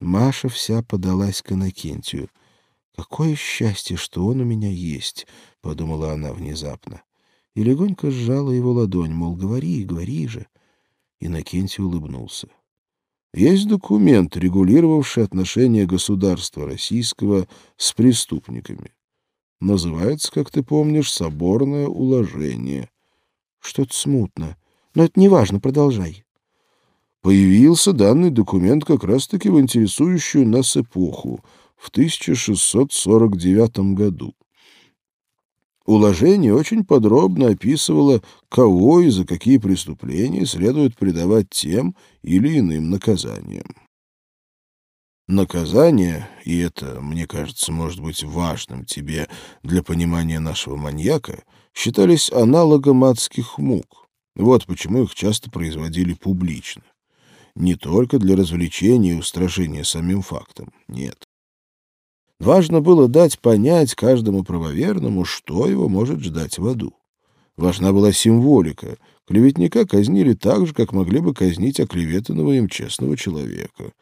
Маша вся подалась к Иннокентию. «Какое счастье, что он у меня есть!» — подумала она внезапно. И легонько сжала его ладонь, мол, говори, говори же. Иннокентий улыбнулся. Есть документ, регулировавший отношения государства российского с преступниками. Называется, как ты помнишь, «Соборное уложение». Что-то смутно. Но это не важно, продолжай. Появился данный документ как раз-таки в интересующую нас эпоху, в 1649 году. Уложение очень подробно описывало, кого и за какие преступления следует предавать тем или иным наказаниям. Наказание, и это, мне кажется, может быть важным тебе для понимания нашего маньяка, считались аналогом адских мук. Вот почему их часто производили публично. Не только для развлечения и устрашения самим фактом, нет. Важно было дать понять каждому правоверному, что его может ждать в аду. Важна была символика. Клеветника казнили так же, как могли бы казнить оклеветанного им честного человека.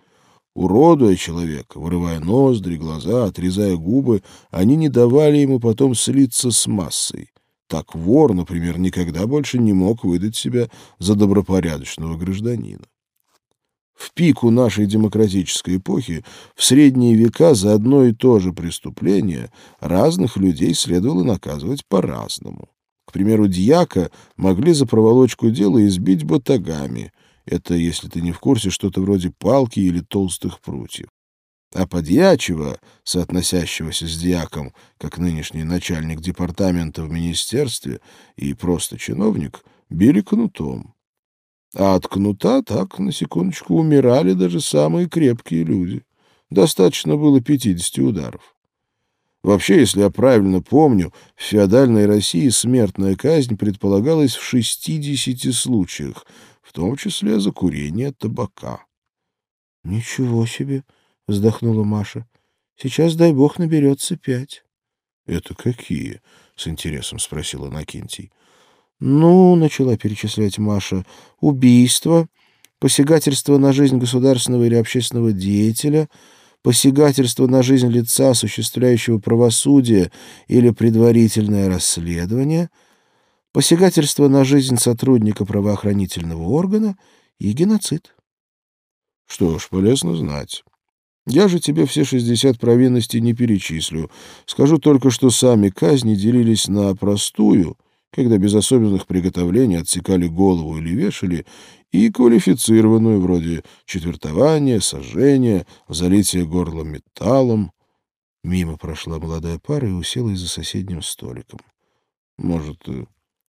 Уродуя человека, вырывая ноздри, глаза, отрезая губы, они не давали ему потом слиться с массой. Так вор, например, никогда больше не мог выдать себя за добропорядочного гражданина. Пику нашей демократической эпохи, в средние века за одно и то же преступление разных людей следовало наказывать по-разному. К примеру, дьяка могли за проволочку дела избить батагами. Это, если ты не в курсе, что-то вроде палки или толстых прутьев. А подьячего, соотносящегося с дьяком, как нынешний начальник департамента в министерстве и просто чиновник, били кнутом. А от кнута так, на секундочку, умирали даже самые крепкие люди. Достаточно было 50 ударов. Вообще, если я правильно помню, в феодальной России смертная казнь предполагалась в 60 случаях, в том числе за курение табака. — Ничего себе! — вздохнула Маша. — Сейчас, дай бог, наберется пять. — Это какие? — с интересом спросил Иннокентий. «Ну, — начала перечислять Маша, — убийство, посягательство на жизнь государственного или общественного деятеля, посягательство на жизнь лица, осуществляющего правосудие или предварительное расследование, посягательство на жизнь сотрудника правоохранительного органа и геноцид». «Что ж, полезно знать». Я же тебе все шестьдесят провинностей не перечислю. Скажу только, что сами казни делились на простую когда без особенных приготовлений отсекали голову или вешали, и квалифицированную, вроде четвертования, сожжения, залития горла металлом. Мимо прошла молодая пара и уселась за соседним столиком. — Может, э,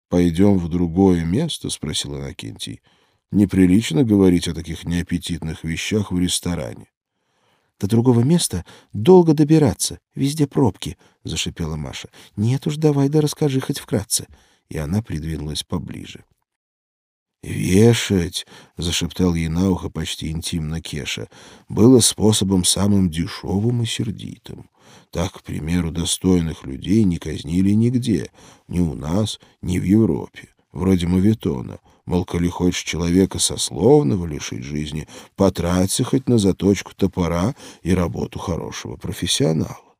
пойдем в другое место? — спросил Иннокентий. — Неприлично говорить о таких неаппетитных вещах в ресторане. — До другого места долго добираться, везде пробки, — зашипела Маша. — Нет уж, давай да расскажи хоть вкратце и она придвинулась поближе. «Вешать», — зашептал ей на ухо почти интимно Кеша, — было способом самым дешевым и сердитым. Так, к примеру, достойных людей не казнили нигде, ни у нас, ни в Европе, вроде Мавитона. Мол, коли хочешь человека сословного лишить жизни, потраться хоть на заточку топора и работу хорошего профессионала.